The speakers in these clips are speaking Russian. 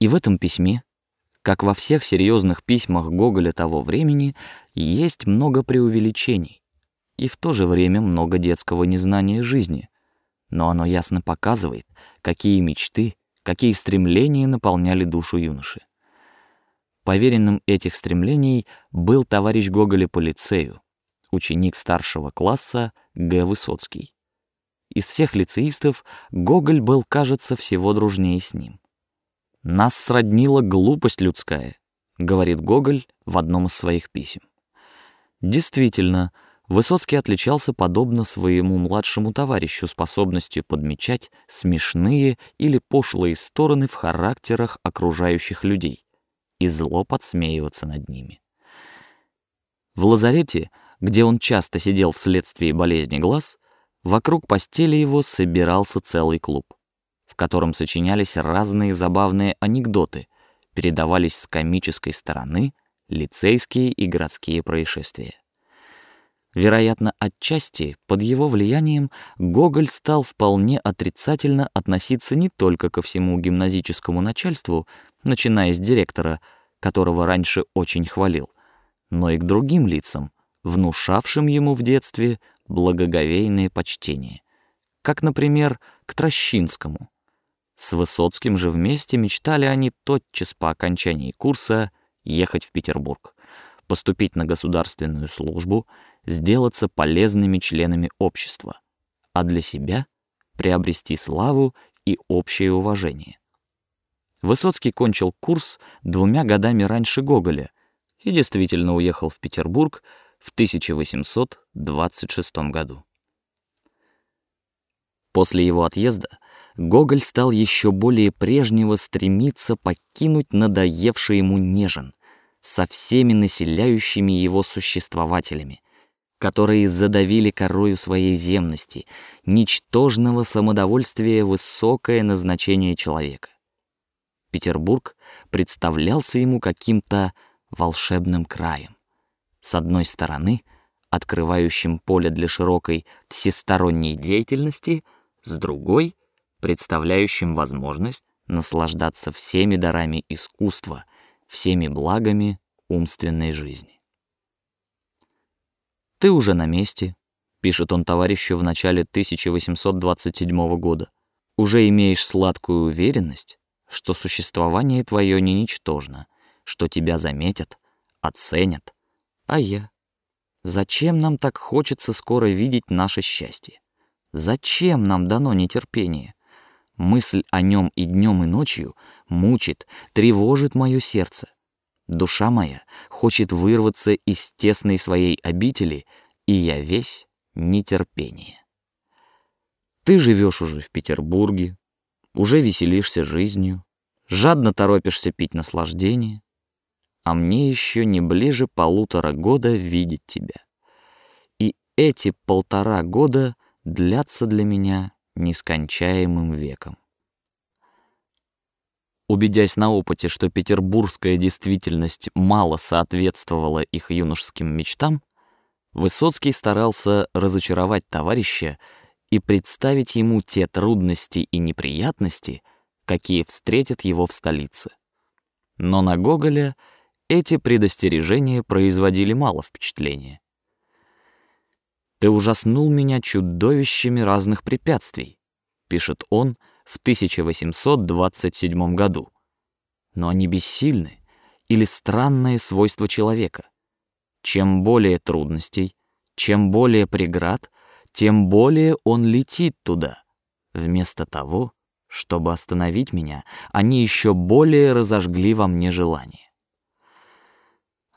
И в этом письме, как во всех серьезных письмах Гоголя того времени, есть много преувеличений и в то же время много детского незнания жизни, но оно ясно показывает, какие мечты, какие стремления наполняли душу юноши. Поверенным этих стремлений был товарищ Гоголя по лицею, ученик старшего класса Г. Высоцкий. Из всех лицеистов Гоголь был, кажется, всего дружнее с ним. Нас сроднила глупость людская, говорит Гоголь в одном из своих писем. Действительно, Высоцкий отличался подобно своему младшему товарищу способностью подмечать смешные или пошлые стороны в характерах окружающих людей и зло подсмеиваться над ними. В лазарете, где он часто сидел вследствие болезни глаз, вокруг постели его собирался целый клуб, котором сочинялись разные забавные анекдоты, передавались с комической стороны лицейские и городские происшествия. Вероятно, отчасти под его влиянием Гоголь стал вполне отрицательно относиться не только ко всему гимназическому начальству, начиная с директора, которого раньше очень хвалил, но и к другим лицам, внушавшим ему в детстве благоговейное почтение, как, например, к Трощинскому. С Высоцким же вместе мечтали они тотчас по окончании курса ехать в Петербург, поступить на государственную службу сделаться полезными членами общества, а для себя приобрести славу и общее уважение. Высоцкий кончил курс двумя годами раньше Гоголя и действительно уехал в Петербург в 1826 году. После его отъезда Гоголь стал еще более прежнего стремиться покинуть надоевший ему Нежин со всеми населяющими его существователями, которые задавили корою своей земности, ничтожного самодовольствия высокое назначение человека. Петербург представлялся ему каким-то волшебным краем. С одной стороны, открывающим поле для широкой всесторонней деятельности, с другой, представляющим возможность наслаждаться всеми дарами искусства, всеми благами умственной жизни. Ты уже на месте, пишет он товарищу в начале 1827 года. Уже имеешь сладкую уверенность, что существование твое не ничтожно, что тебя заметят, оценят. А я? Зачем нам так хочется скоро видеть наше счастье? Зачем нам дано нетерпение? Мысль о нем и днем и ночью мучит, тревожит мое сердце. Душа моя хочет вырваться из тесной своей обители, и я весь нетерпение. Ты живешь уже в Петербурге, уже веселишься жизнью, жадно торопишься пить наслаждение, а мне еще не ближе полутора года видеть тебя. И эти полтора года длятся для меня нескончаемым веком. Убедясь на опыте, что петербургская действительность мало соответствовала их юношеским мечтам, Высоцкий старался разочаровать товарища и представить ему те трудности и неприятности, какие встретят его в столице. Но на Гоголя эти предостережения производили мало впечатления. Ты ужаснул меня чудовищами разных препятствий, пишет он в 1827 году. Но они бессильны или странное свойство человека. Чем более трудностей, чем более преград, тем более он летит туда. Вместо того, чтобы остановить меня, они еще более разожгли во мне желание.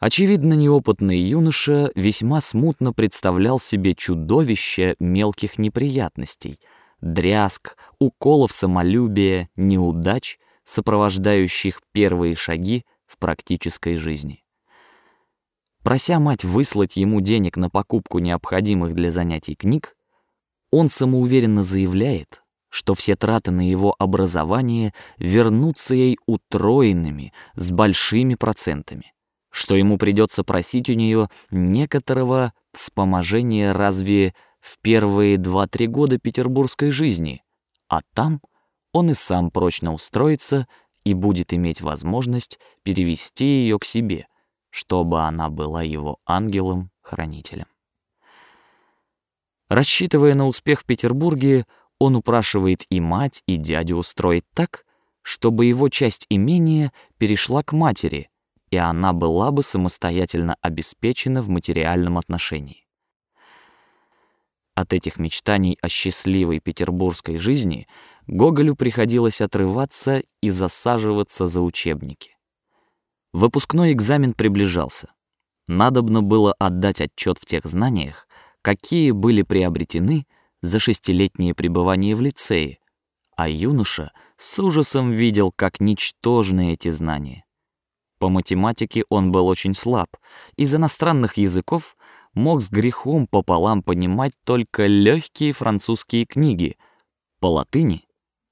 Очевидно, неопытный юноша весьма смутно представлял себе чудовище мелких неприятностей — дрязг, уколов самолюбия, неудач, сопровождающих первые шаги в практической жизни. Прося мать выслать ему денег на покупку необходимых для занятий книг, он самоуверенно заявляет, что все траты на его образование вернутся ей утроенными с большими процентами, что ему придется просить у нее некоторого вспоможения разве в первые два-три года петербургской жизни, а там он и сам прочно устроится и будет иметь возможность перевести ее к себе, чтобы она была его ангелом-хранителем. Рассчитывая на успех в Петербурге, он упрашивает и мать, и дядю устроить так, чтобы его часть имения перешла к матери, и она была бы самостоятельно обеспечена в материальном отношении. От этих мечтаний о счастливой петербургской жизни Гоголю приходилось отрываться и засаживаться за учебники. Выпускной экзамен приближался. Надобно было отдать отчет в тех знаниях, какие были приобретены за шестилетнее пребывание в лицее, а юноша с ужасом видел, как ничтожны эти знания. По математике он был очень слаб, из иностранных языков мог с грехом пополам понимать только легкие французские книги. По латыни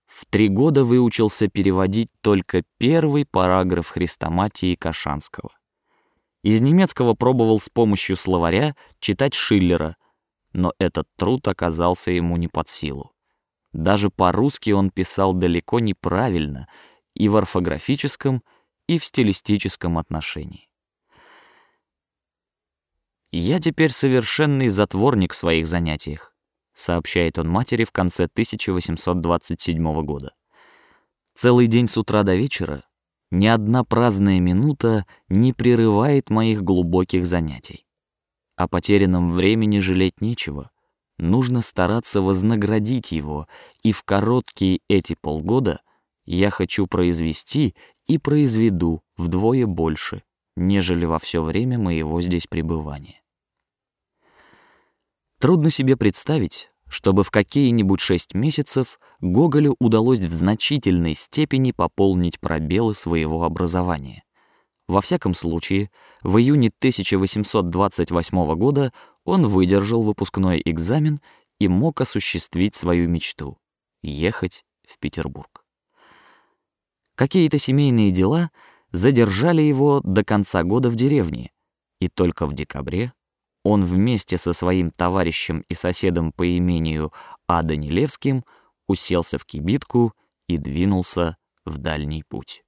в три года выучился переводить только первый параграф Хрестоматии Кашанского. Из немецкого пробовал с помощью словаря читать Шиллера, но этот труд оказался ему не под силу. Даже по-русски он писал далеко неправильно и в орфографическом, в стилистическом отношении. Я теперь совершенный затворник в своих занятиях, сообщает он матери в конце 1827 года. Целый день с утра до вечера ни одна праздная минута не прерывает моих глубоких занятий. О потерянном времени жалеть нечего. Нужно стараться вознаградить его, и в короткие эти полгода я хочу произвести и произведу вдвое больше, нежели во все время моего здесь пребывания. Трудно себе представить, чтобы в какие-нибудь шесть месяцев Гоголю удалось в значительной степени пополнить пробелы своего образования. Во всяком случае, в июне 1828 года он выдержал выпускной экзамен и мог осуществить свою мечту — ехать в Петербург. Какие-то семейные дела задержали его до конца года в деревне, и только в декабре он вместе со своим товарищем и соседом по имению Ада Нелевским уселся в кибитку и двинулся в дальний путь.